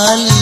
Cali.